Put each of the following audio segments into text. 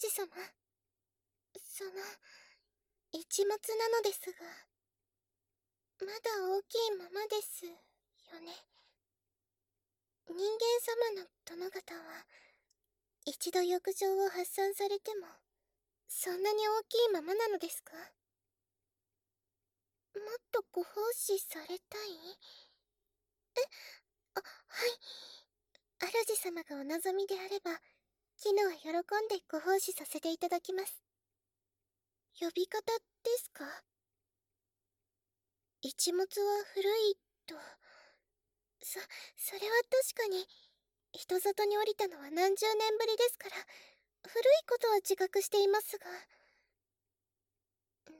主様。その、一物なのですが、まだ大きいままですよね。人間様の殿方は、一度浴場を発散されても、そんなに大きいままなのですか？もっとご奉仕されたい？え、あ、はい。主様がお望みであれば、絹は喜んでご奉仕させていただきます。呼び方ですか？一物は古いと。そ、それは確かに、人里に降りたのは何十年ぶりですから、古いことは自覚していますが。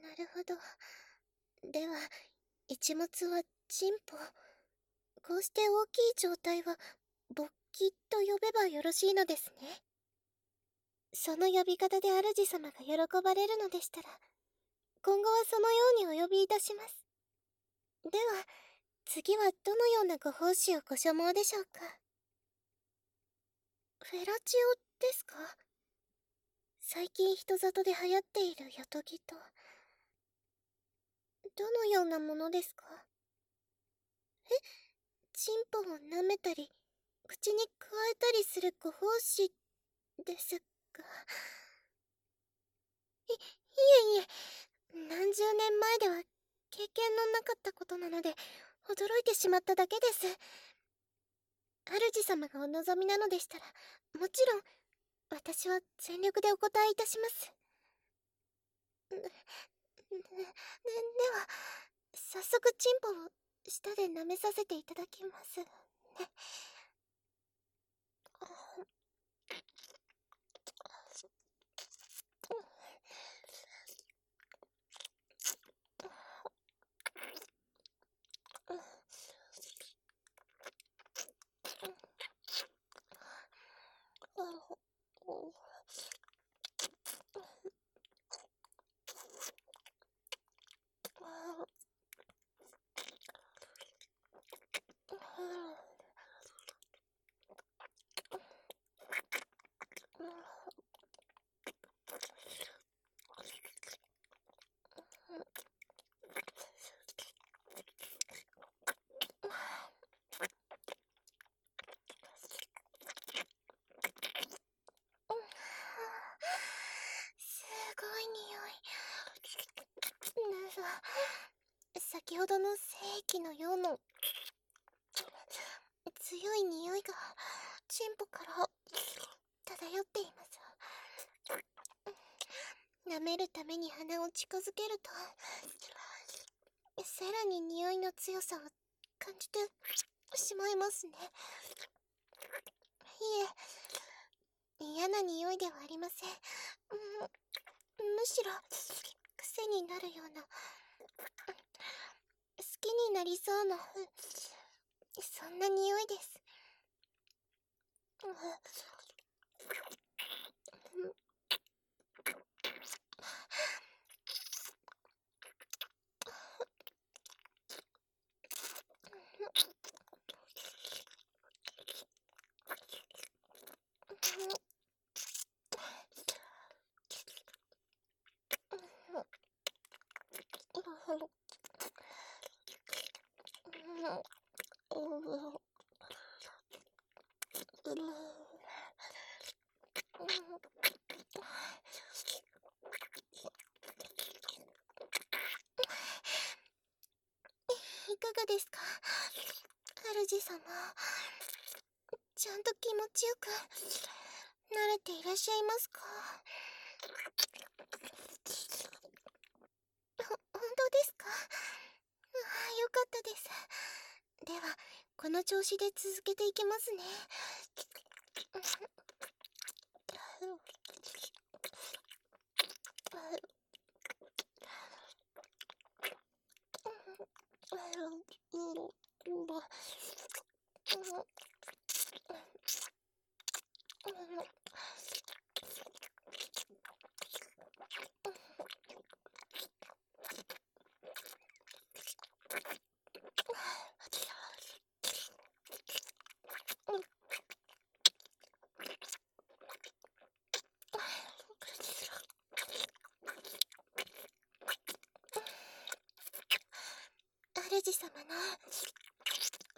なるほど。では、一物はチンポ。こうして大きい状態は、勃起と呼べばよろしいのですね。その呼び方で主様が喜ばれるのでしたら、今後はそのようにお呼びいたします。では、次はどのようなご奉仕をご所望でしょうか？フェラチオですか？最近人里で流行っているヨトギと、どのようなものですか？え？チンポを舐めたり、口にくわえたりするご奉仕ですか。い、いえいえ、何十年前では経験のなかったことなので、驚いてしまっただけです。主様がお望みなのでしたら、もちろん、私は全力でお答えいたします。で、で、では、早速チンポを舌で舐めさせていただきますね。ほどの精液のような強い匂いがチンポから漂っています。舐めるために鼻を近づけるとさらに匂いの強さを感じてしまいますね。いえ嫌な匂いではありませんむしろ癖になるようなきになりそうな、そんな匂いです。いかがですか？主様。ちゃんと気持ちよく慣れていらっしゃいますか？ほ本当ですか？ああよかったです。ではこの調子で続けていきますね。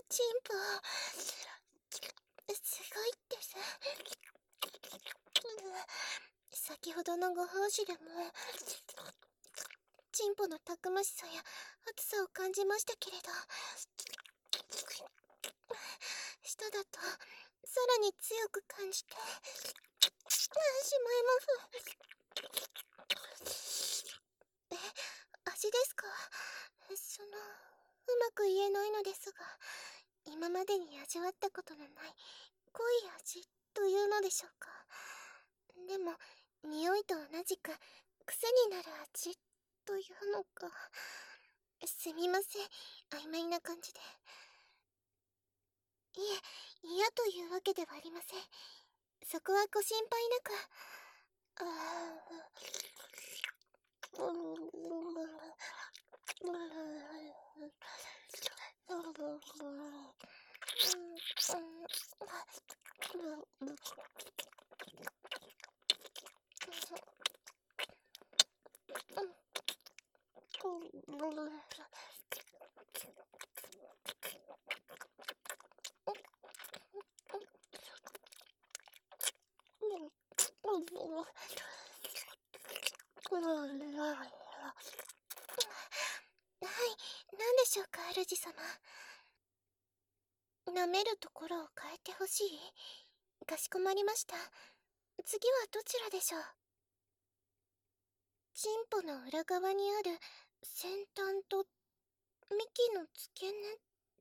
チンポすごいです先ほどのご奉仕でもチンポのたくましさや熱さを感じましたけれど。舌だとさらに強く感じてしまいますえ味ですかそのうまく言えないのですが今までに味わったことのない濃い味というのでしょうか。でも匂いと同じく癖になる味というのかすみません。曖昧な感じで。いえ嫌というわけではありません。そこはご心配なく。はい何でしょうか主様舐めるところを変えてほしい。かしこまりました。次はどちらでしょう。チンポの裏側にある先端と幹の付け根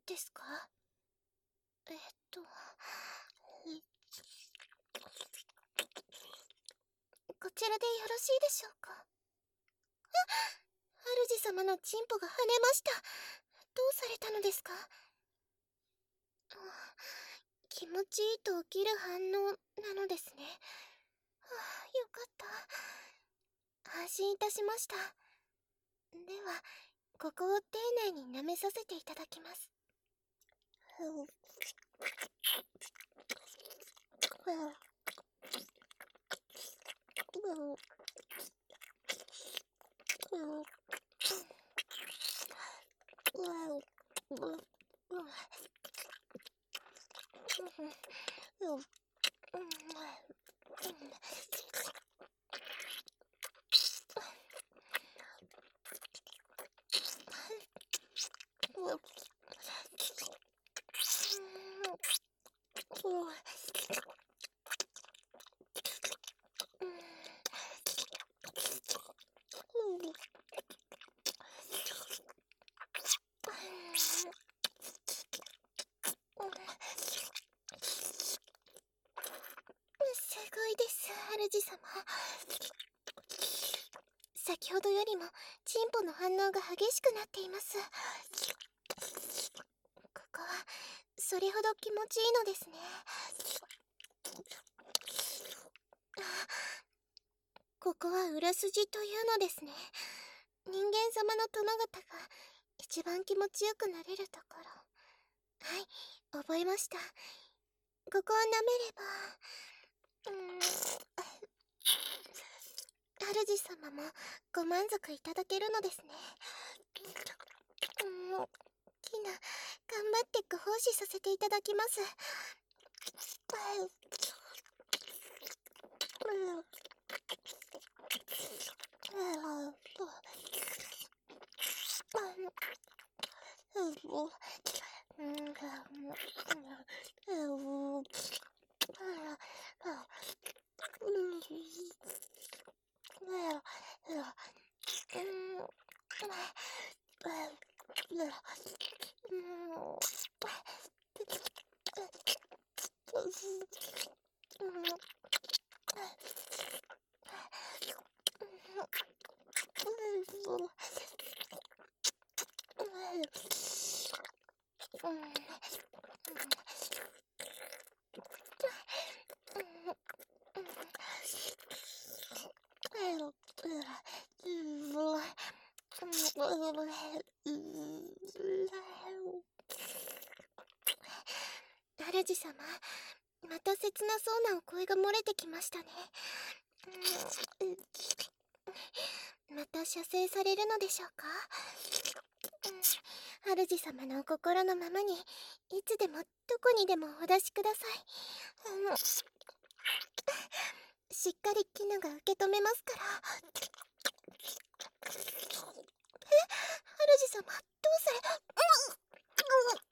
ですか？えっと。こちらでよろしいでしょうか？主様のチンポが跳ねました。どうされたのですか？気持ちいいと起きる反応なのですね。はあよかった。安心いたしました。ではここを丁寧に舐めさせていただきますす。Oh, 先ほどよりもチンポの反応が激しくなっています。ここはそれほど気持ちいいのですね。ここは裏筋というのですね。人間様の殿方が一番気持ちよくなれるところ。はい覚えました。ここを舐めればうん。主様もご満足いただけるのですね。もうキナ頑張ってご奉仕させていただきます。様。また切なそうなお声が漏れてきましたね。また射精されるのでしょうか？主様のお心のままにいつでもどこにでもお出しください、うん、しっかり絹が受け止めますからえ主様どうせ、うんうん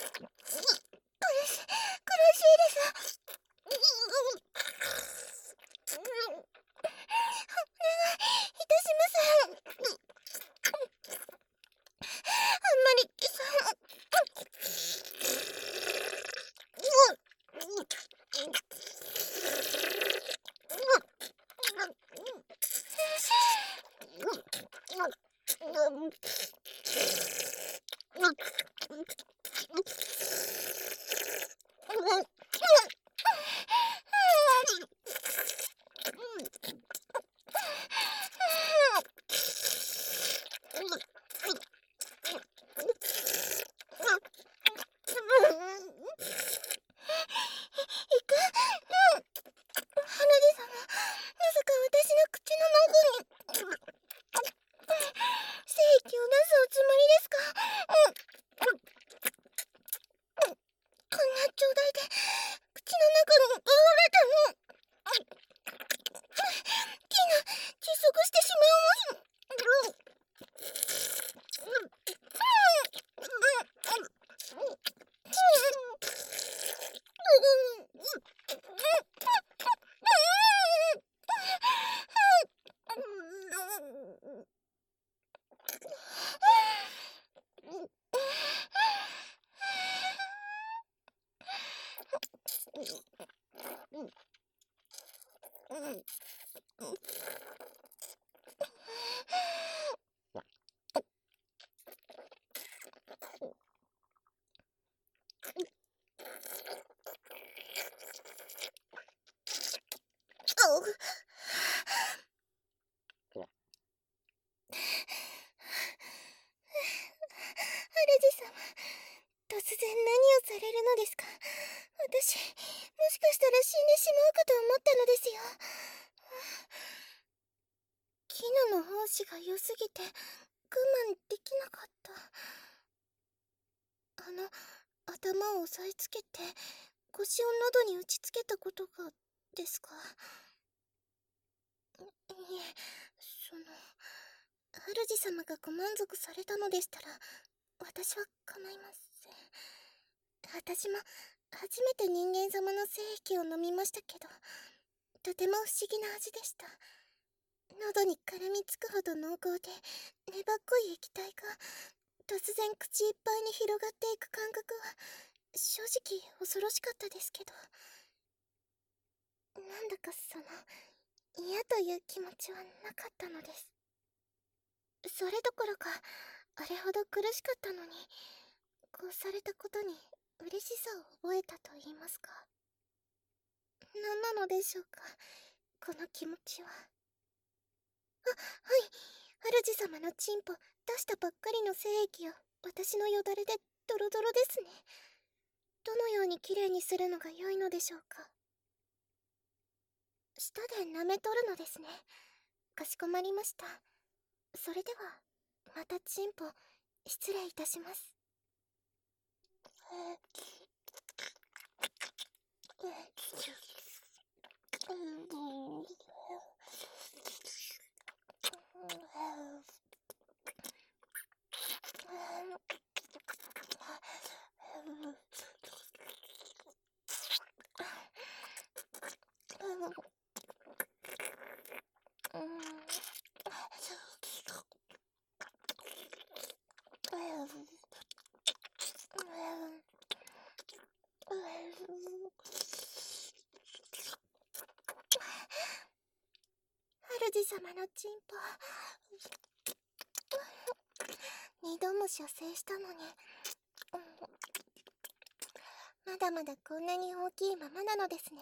突然何をされるのですか私もしかしたら死んでしまうかと思ったのですよ。キヌの胞子が良すぎて我慢できなかった。あの頭を押さえつけて腰を喉に打ちつけたことがですか？いいえその主様がご満足されたのでしたら私は構いません。私も初めて人間様の精液を飲みましたけどとても不思議な味でした。喉に絡みつくほど濃厚で粘っこい液体が突然口いっぱいに広がっていく感覚は正直恐ろしかったですけど。なんだかその嫌という気持ちはなかったのです。それどころかあれほど苦しかったのにこうされたことに嬉しさを覚えたと言いますか。何なのでしょうか。この気持ちは。あはい。主様のチンポ出したばっかりの精液を私のよだれでドロドロですね。どのようにきれいにするのが良いのでしょうか。舌で舐めとるのですね。かしこまりました。それではまたチンポ失礼いたします。主様のチンポ二度も射精したのに、まだまだこんなに大きいままなのですね。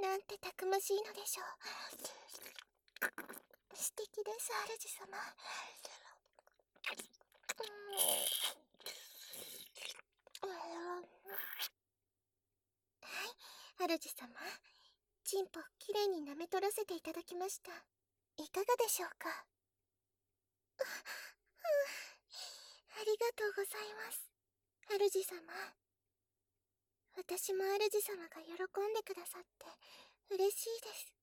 なんてたくましいのでしょう。素敵です、主様。はい、主様。チンポきれいに舐め取らせていただきました。いかがでしょうか？ありがとうございます。主様。私も主様が喜んでくださって嬉しいです。